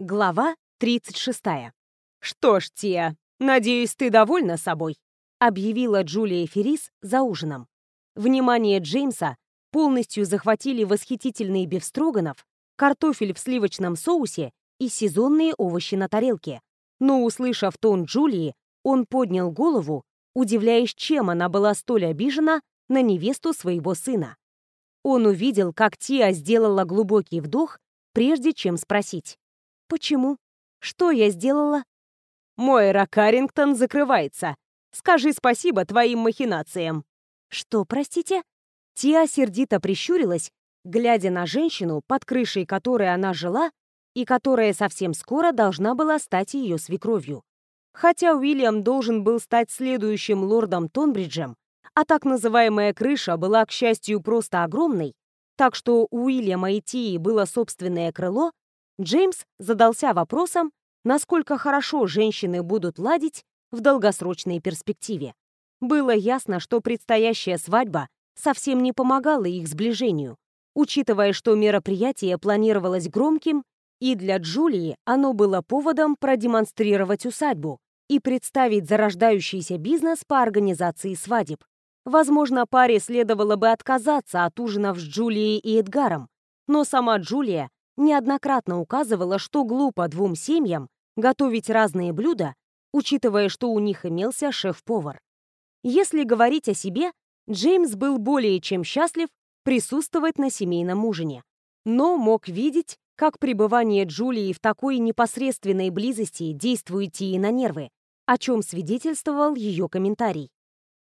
Глава 36. «Что ж, Тия, надеюсь, ты довольна собой?» — объявила Джулия Феррис за ужином. Внимание Джеймса полностью захватили восхитительные бифстроганов, картофель в сливочном соусе и сезонные овощи на тарелке. Но, услышав тон Джулии, он поднял голову, удивляясь, чем она была столь обижена на невесту своего сына. Он увидел, как Тия сделала глубокий вдох, прежде чем спросить. Почему? Что я сделала? Мойра Каррингтон закрывается. Скажи спасибо твоим махинациям. Что, простите? Тиа сердито прищурилась, глядя на женщину, под крышей которой она жила, и которая совсем скоро должна была стать ее свекровью. Хотя Уильям должен был стать следующим лордом Тонбриджем, а так называемая крыша была, к счастью, просто огромной, так что у Уильяма и Тии было собственное крыло, Джеймс задался вопросом, насколько хорошо женщины будут ладить в долгосрочной перспективе. Было ясно, что предстоящая свадьба совсем не помогала их сближению, учитывая, что мероприятие планировалось громким, и для Джулии оно было поводом продемонстрировать усадьбу и представить зарождающийся бизнес по организации свадеб. Возможно, паре следовало бы отказаться от ужинов с Джулией и Эдгаром, но сама Джулия неоднократно указывала, что глупо двум семьям готовить разные блюда, учитывая, что у них имелся шеф-повар. Если говорить о себе, Джеймс был более чем счастлив присутствовать на семейном ужине, но мог видеть, как пребывание Джулии в такой непосредственной близости действует ей на нервы, о чем свидетельствовал ее комментарий.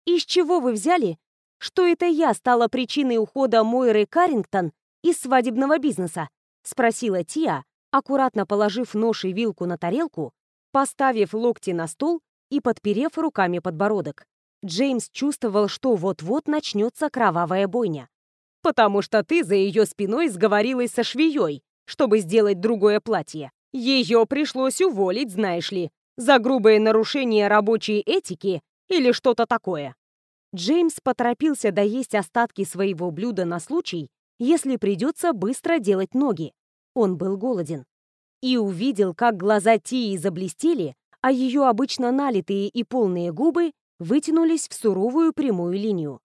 «Из чего вы взяли, что это я стала причиной ухода Мойры Каррингтон из свадебного бизнеса?» — спросила Тия, аккуратно положив нож и вилку на тарелку, поставив локти на стол и подперев руками подбородок. Джеймс чувствовал, что вот-вот начнется кровавая бойня. «Потому что ты за ее спиной сговорилась со швеей, чтобы сделать другое платье. Ее пришлось уволить, знаешь ли, за грубое нарушение рабочей этики или что-то такое». Джеймс поторопился доесть остатки своего блюда на случай, если придется быстро делать ноги. Он был голоден. И увидел, как глаза Тии заблестели, а ее обычно налитые и полные губы вытянулись в суровую прямую линию.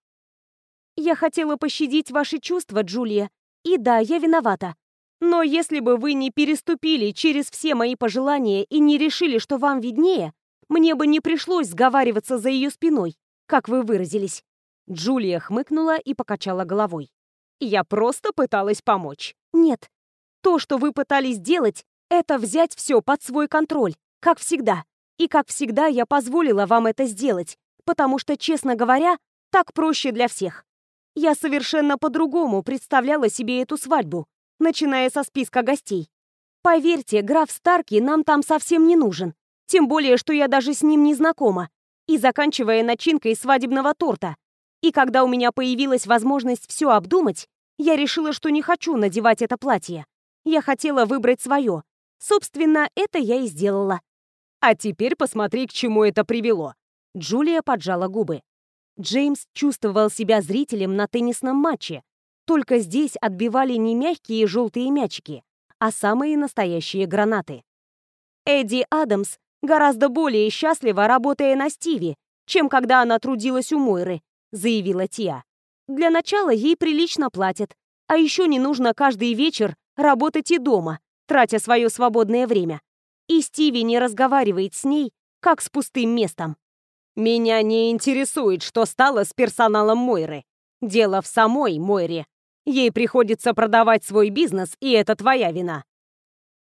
«Я хотела пощадить ваши чувства, Джулия, и да, я виновата. Но если бы вы не переступили через все мои пожелания и не решили, что вам виднее, мне бы не пришлось сговариваться за ее спиной, как вы выразились». Джулия хмыкнула и покачала головой. Я просто пыталась помочь. Нет. То, что вы пытались сделать, это взять все под свой контроль, как всегда. И как всегда я позволила вам это сделать, потому что, честно говоря, так проще для всех. Я совершенно по-другому представляла себе эту свадьбу, начиная со списка гостей. Поверьте, граф Старки нам там совсем не нужен. Тем более, что я даже с ним не знакома. И заканчивая начинкой свадебного торта. И когда у меня появилась возможность все обдумать, я решила, что не хочу надевать это платье. Я хотела выбрать свое. Собственно, это я и сделала. А теперь посмотри, к чему это привело. Джулия поджала губы. Джеймс чувствовал себя зрителем на теннисном матче. Только здесь отбивали не мягкие желтые мячики, а самые настоящие гранаты. Эдди Адамс гораздо более счастлива, работая на Стиви, чем когда она трудилась у Мойры, заявила Тиа. Для начала ей прилично платят, а еще не нужно каждый вечер работать и дома, тратя свое свободное время. И Стиви не разговаривает с ней, как с пустым местом. «Меня не интересует, что стало с персоналом Мойры. Дело в самой Мойре. Ей приходится продавать свой бизнес, и это твоя вина».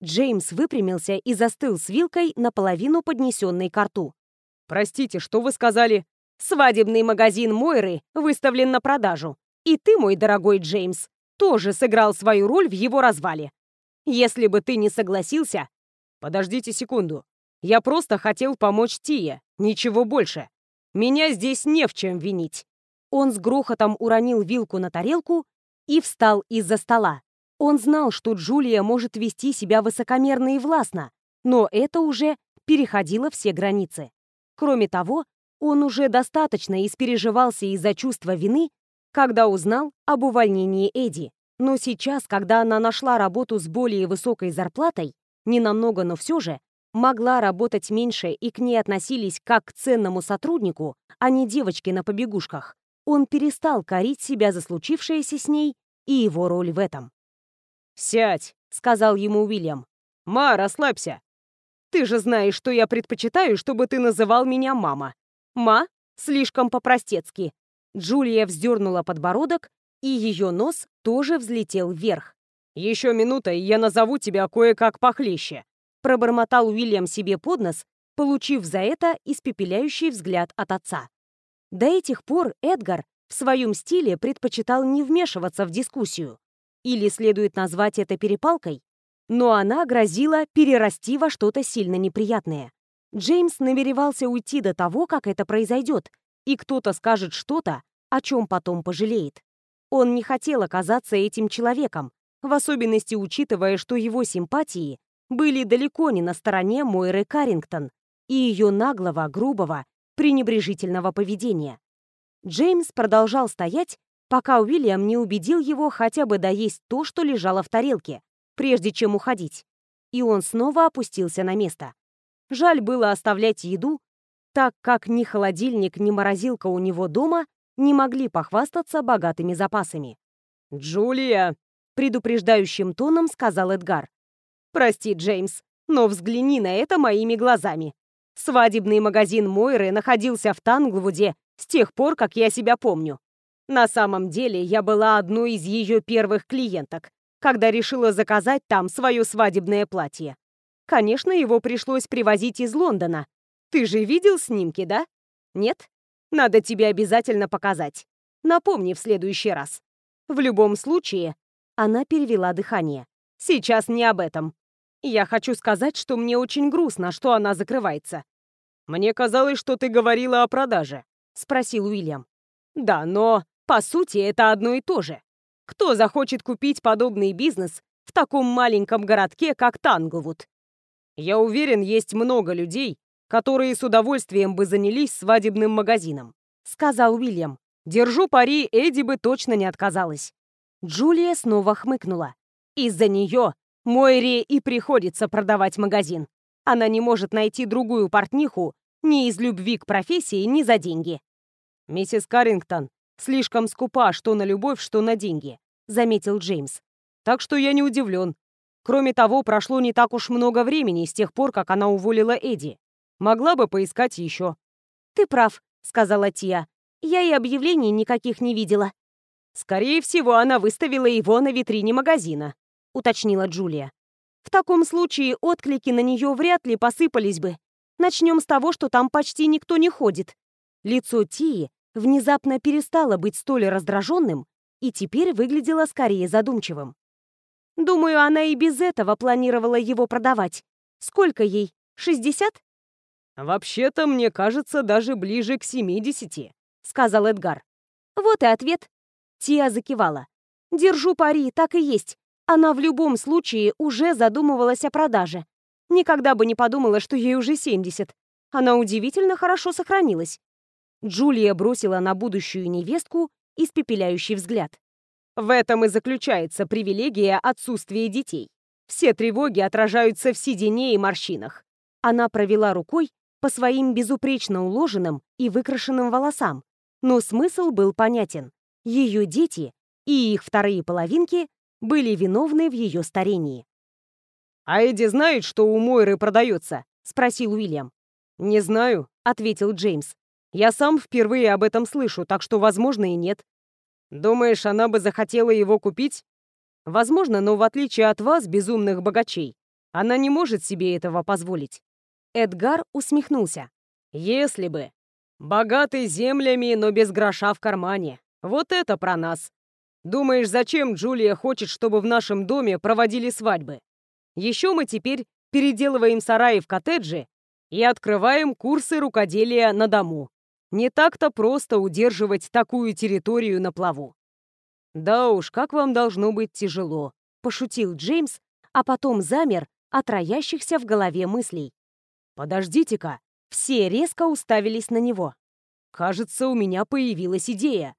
Джеймс выпрямился и застыл с вилкой наполовину поднесенной к рту. «Простите, что вы сказали?» Свадебный магазин Мойры выставлен на продажу. И ты, мой дорогой Джеймс, тоже сыграл свою роль в его развале. Если бы ты не согласился... Подождите секунду. Я просто хотел помочь Тие, ничего больше. Меня здесь не в чем винить. Он с грохотом уронил вилку на тарелку и встал из-за стола. Он знал, что Джулия может вести себя высокомерно и властно, но это уже переходило все границы. Кроме того, он уже достаточно испереживался из-за чувства вины, когда узнал об увольнении Эдди. Но сейчас, когда она нашла работу с более высокой зарплатой, не намного, но все же, могла работать меньше и к ней относились как к ценному сотруднику, а не девочке на побегушках, он перестал корить себя за случившееся с ней и его роль в этом. «Сядь», — сказал ему Уильям. «Ма, расслабься. Ты же знаешь, что я предпочитаю, чтобы ты называл меня мама. Ма? Слишком по-простецки». Джулия вздернула подбородок, и ее нос тоже взлетел вверх. «Еще минута, и я назову тебя кое-как похлеще», пробормотал Уильям себе под нос, получив за это испепеляющий взгляд от отца. До этих пор Эдгар в своем стиле предпочитал не вмешиваться в дискуссию. Или следует назвать это перепалкой, но она грозила перерасти во что-то сильно неприятное. Джеймс намеревался уйти до того, как это произойдет, и кто-то скажет что-то, о чем потом пожалеет. Он не хотел оказаться этим человеком, в особенности учитывая, что его симпатии были далеко не на стороне Мойры Каррингтон и ее наглого, грубого, пренебрежительного поведения. Джеймс продолжал стоять, пока Уильям не убедил его хотя бы доесть то, что лежало в тарелке, прежде чем уходить. И он снова опустился на место. Жаль было оставлять еду, так как ни холодильник, ни морозилка у него дома не могли похвастаться богатыми запасами. «Джулия!» — предупреждающим тоном сказал Эдгар. «Прости, Джеймс, но взгляни на это моими глазами. Свадебный магазин Мойры находился в Танглвуде с тех пор, как я себя помню. На самом деле, я была одной из ее первых клиенток, когда решила заказать там свое свадебное платье. Конечно, его пришлось привозить из Лондона. Ты же видел снимки, да? Нет? Надо тебе обязательно показать. Напомни в следующий раз. В любом случае, она перевела дыхание. Сейчас не об этом. Я хочу сказать, что мне очень грустно, что она закрывается. Мне казалось, что ты говорила о продаже, спросил Уильям. Да, но по сути это одно и то же. Кто захочет купить подобный бизнес в таком маленьком городке, как Танглвуд? Я уверен, есть много людей, которые с удовольствием бы занялись свадебным магазином, сказал Уильям. Держу пари, Эдди бы точно не отказалась. Джулия снова хмыкнула. Из-за нее Мойре и приходится продавать магазин. Она не может найти другую портниху ни из любви к профессии, ни за деньги. «Миссис Каррингтон слишком скупа что на любовь, что на деньги», — заметил Джеймс. «Так что я не удивлен. Кроме того, прошло не так уж много времени с тех пор, как она уволила Эдди. Могла бы поискать еще». «Ты прав», — сказала Тия. «Я и объявлений никаких не видела». «Скорее всего, она выставила его на витрине магазина», уточнила Джулия. В таком случае отклики на нее вряд ли посыпались бы. Начнем с того, что там почти никто не ходит. Лицо Тии внезапно перестало быть столь раздраженным и теперь выглядело скорее задумчивым. Думаю, она и без этого планировала его продавать. Сколько ей? 60? Вообще-то, мне кажется, даже ближе к 70, сказал Эдгар. Вот и ответ. Тия закивала. Держу пари, так и есть. Она в любом случае уже задумывалась о продаже. Никогда бы не подумала, что ей уже 70. Она удивительно хорошо сохранилась. Джулия бросила на будущую невестку испепеляющий взгляд. В этом и заключается привилегия отсутствия детей. Все тревоги отражаются в седине и морщинах. Она провела рукой по своим безупречно уложенным и выкрашенным волосам, но смысл был понятен. Ее дети и их вторые половинки были виновны в ее старении. «А Эдди знает, что у Мойры продается?» — спросил Уильям. «Не знаю», — ответил Джеймс. «Я сам впервые об этом слышу, так что, возможно, и нет. Думаешь, она бы захотела его купить? Возможно, но в отличие от вас, безумных богачей, она не может себе этого позволить». Эдгар усмехнулся. «Если бы. Богатый землями, но без гроша в кармане. Вот это про нас. Думаешь, зачем Джулия хочет, чтобы в нашем доме проводили свадьбы? Еще мы теперь переделываем сараи в коттеджи и открываем курсы рукоделия на дому. Не так-то просто удерживать такую территорию на плаву. Да уж, как вам должно быть тяжело, пошутил Джеймс, а потом замер от роящихся в голове мыслей. Подождите-ка, все резко уставились на него. Кажется, у меня появилась идея.